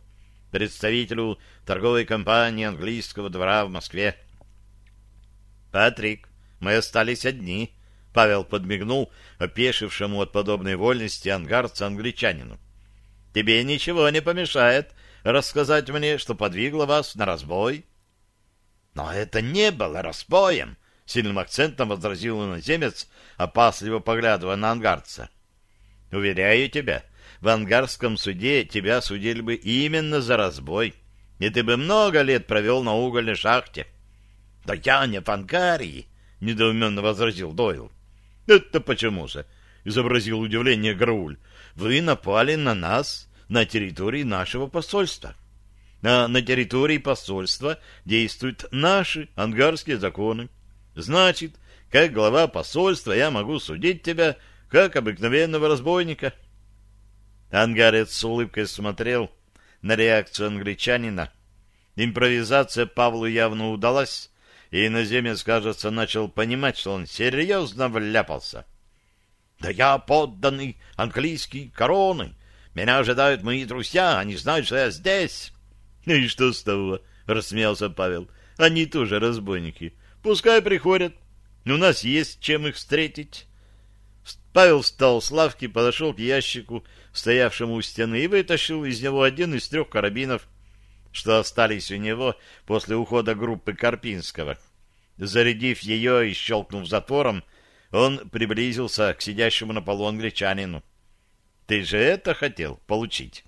представителю торговой компании английского двора в Москве. «Патрик, мы остались одни», — Павел подмигнул опешившему от подобной вольности ангарца англичанину. «Тебе ничего не помешает рассказать мне, что подвигло вас на разбой?» «Но это не было разбоем», — сильным акцентом возразил иноземец, опасливо поглядывая на ангарца. «Уверяю тебя, в ангарском суде тебя судили бы именно за разбой, и ты бы много лет провел на угольной шахте». «Да я не в ангарии», — недоуменно возразил Дойл. «Это почему же?» — изобразил удивление Грауль. «Вы напали на нас на территории нашего посольства. А на территории посольства действуют наши ангарские законы. Значит, как глава посольства я могу судить тебя, как обыкновенного разбойника». Ангарец с улыбкой смотрел на реакцию англичанина. Импровизация Павлу явно удалась, и иноземец, кажется, начал понимать, что он серьезно вляпался. «Да я подданный английской короны. Меня ожидают мои друзья, они знают, что я здесь». «И что с того?» — рассмеялся Павел. «Они тоже разбойники. Пускай приходят. У нас есть чем их встретить». Павел встал с лавки, подошел к ящику, стоявшему у стены, и вытащил из него один из трех карабинов, что остались у него после ухода группы Карпинского. Зарядив ее и щелкнув затвором, он приблизился к сидящему на полу англичанину. «Ты же это хотел получить?»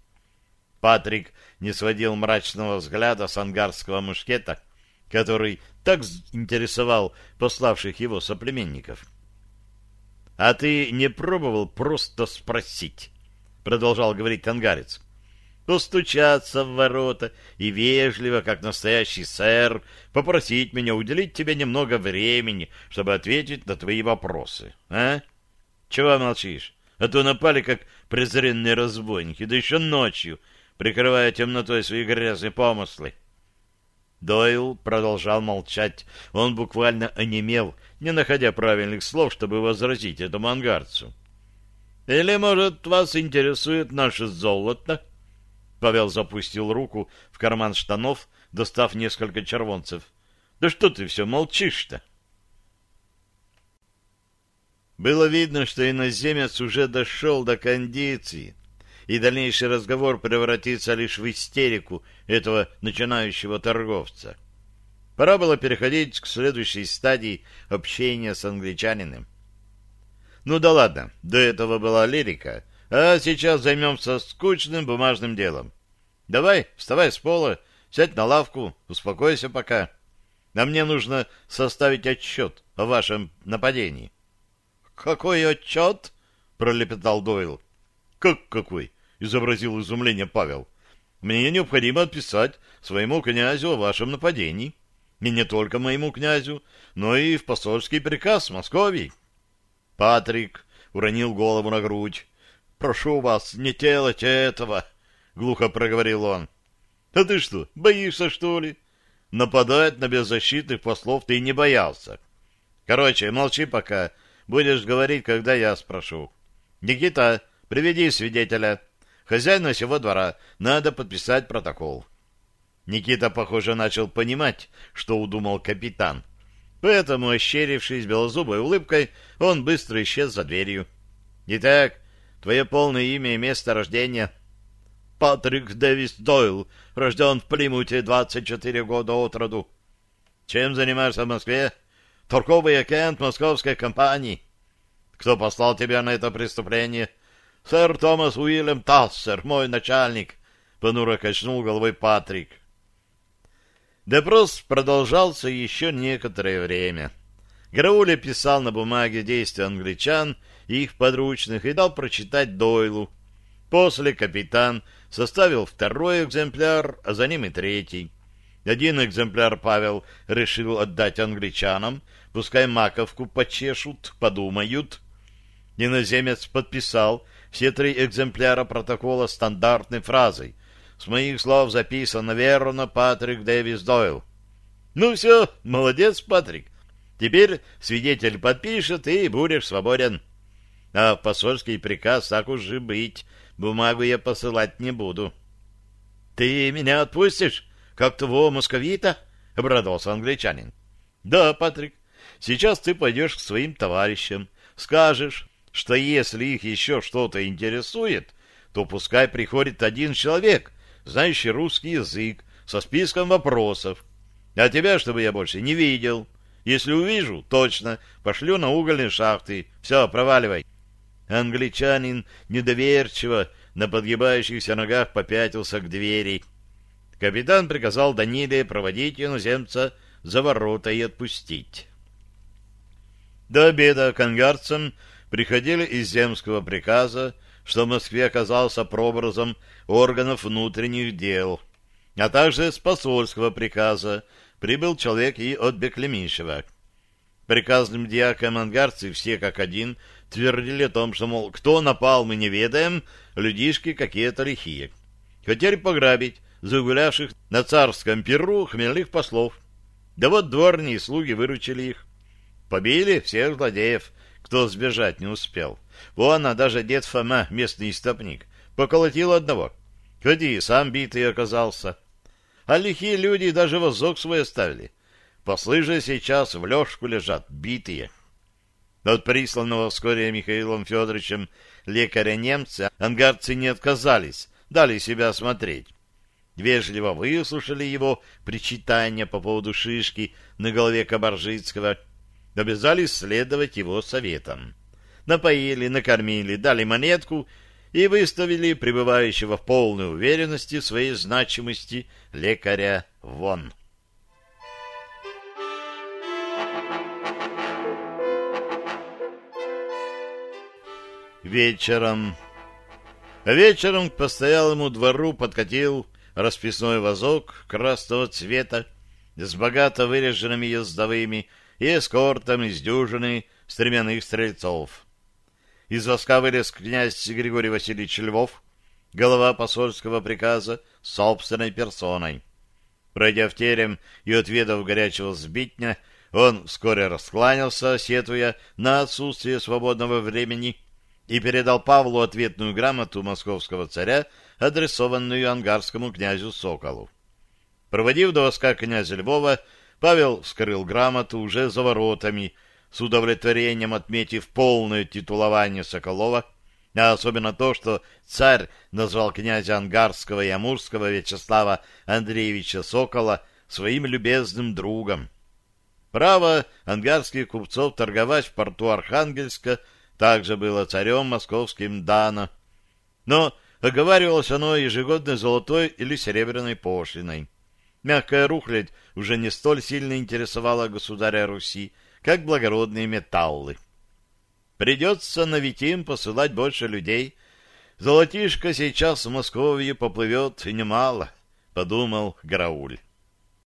Патрик не сводил мрачного взгляда с ангарского мушкета, который так интересовал пославших его соплеменников. «А ты не пробовал просто спросить?» — продолжал говорить ангарец постучаться в ворота и вежливо, как настоящий сэр, попросить меня уделить тебе немного времени, чтобы ответить на твои вопросы. А? Чего молчишь? А то напали, как презренные разбойники, да еще ночью, прикрывая темнотой свои грязные помыслы. Дойл продолжал молчать. Он буквально онемел, не находя правильных слов, чтобы возразить этому ангарцу. «Или, может, вас интересует наше золото?» Павел запустил руку в карман штанов, достав несколько червонцев. «Да что ты все молчишь-то?» Было видно, что иноземец уже дошел до кондиции, и дальнейший разговор превратится лишь в истерику этого начинающего торговца. Пора было переходить к следующей стадии общения с англичанином. Ну да ладно, до этого была лирика, а сейчас займемся скучным бумажным делом. Давай, вставай с пола, сядь на лавку, успокойся пока. А мне нужно составить отчет о вашем нападении. — Какой отчет? — пролепетал Дойл. — Как какой? — изобразил изумление Павел. — Мне необходимо отписать своему князю о вашем нападении. И не только моему князю, но и в посольский приказ Московии. Патрик уронил голову на грудь. — Прошу вас, не делайте этого! —— глухо проговорил он. — А ты что, боишься, что ли? Нападать на беззащитных послов ты не боялся. Короче, молчи пока. Будешь говорить, когда я спрошу. Никита, приведи свидетеля. Хозяина всего двора. Надо подписать протокол. Никита, похоже, начал понимать, что удумал капитан. Поэтому, ощерившись белозубой улыбкой, он быстро исчез за дверью. «Итак, твое полное имя и место рождения?» Патрик Дэвис Дойл, рожден в Плимуте 24 года от роду. Чем занимаешься в Москве? Торговый агент московской компании. Кто послал тебя на это преступление? Сэр Томас Уильям Тассер, мой начальник. Понуро качнул головой Патрик. Допрос продолжался еще некоторое время. Граули писал на бумаге действия англичан и их подручных и дал прочитать Дойлу. После капитан составил второй экземпляр, а за ним и третий. Один экземпляр Павел решил отдать англичанам, пускай маковку почешут, подумают. Иноземец подписал все три экземпляра протокола стандартной фразой. С моих слов записано верно Патрик Дэвис Дойл. Ну все, молодец, Патрик. Теперь свидетель подпишет, и будешь свободен. А посольский приказ так уж и быть. Бумагу я посылать не буду. — Ты меня отпустишь, как того московита? — обрадовался англичанин. — Да, Патрик, сейчас ты пойдешь к своим товарищам, скажешь, что если их еще что-то интересует, то пускай приходит один человек, знающий русский язык, со списком вопросов. А тебя, чтобы я больше не видел. Если увижу, точно, пошлю на угольные шахты. Все, проваливай. Англичанин недоверчиво на подгибающихся ногах попятился к двери. Капитан приказал Даниле проводить иноземца за ворота и отпустить. До обеда к ангарцам приходили из земского приказа, что в Москве оказался прообразом органов внутренних дел, а также с посольского приказа прибыл человек и от Беклемишева. Приказным диакам ангарцы все как один твердили о том, что, мол, кто напал, мы не ведаем, людишки какие-то лихие. Хотели пограбить загулявших на царском перу хмельных послов. Да вот дворни и слуги выручили их. Побили всех злодеев, кто сбежать не успел. Вон, а даже дед Фома, местный истопник, поколотил одного. Ходи, сам битый оказался. А лихие люди даже возок свой оставили. Послы же сейчас в лёжку лежат, битые. От присланного вскоре Михаилом Федоровичем лекаря-немца ангарцы не отказались, дали себя осмотреть. Вежливо выслушали его причитания по поводу шишки на голове Кабаржицкого, обязались следовать его советам. Напоили, накормили, дали монетку и выставили пребывающего в полной уверенности своей значимости лекаря вон. Вечером. Вечером к постоялому двору подкатил расписной вазок красного цвета с богато выреженными ездовыми и эскортом из дюжины стременных стрельцов. Из воска вылез князь Григорий Васильевич Львов, голова посольского приказа собственной персоной. Пройдя в терем и отведав горячего сбитня, он вскоре раскланялся, сетуя на отсутствие свободного времени, и передал Павлу ответную грамоту московского царя, адресованную ангарскому князю Соколу. Проводив до воска князя Львова, Павел вскрыл грамоту уже за воротами, с удовлетворением отметив полное титулование Соколова, а особенно то, что царь назвал князя Ангарского и Амурского Вячеслава Андреевича Сокола своим любезным другом. Право ангарских купцов торговать в порту Архангельска также было царем московским дано, но оговаривалось оно ежегодной золотой или серебряной пошлиной. Мягкая рухлядь уже не столь сильно интересовала государя Руси, как благородные металлы. Придется на Витим посылать больше людей. Золотишко сейчас в Московию поплывет немало, — подумал Грауль.